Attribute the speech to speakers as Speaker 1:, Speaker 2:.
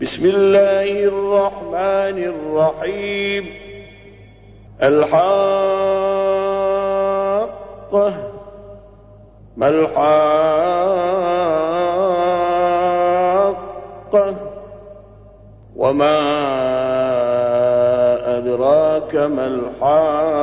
Speaker 1: بسم الله الرحمن الرحيم. الحاقة ما الحاقة وما أدراك ما الحاقة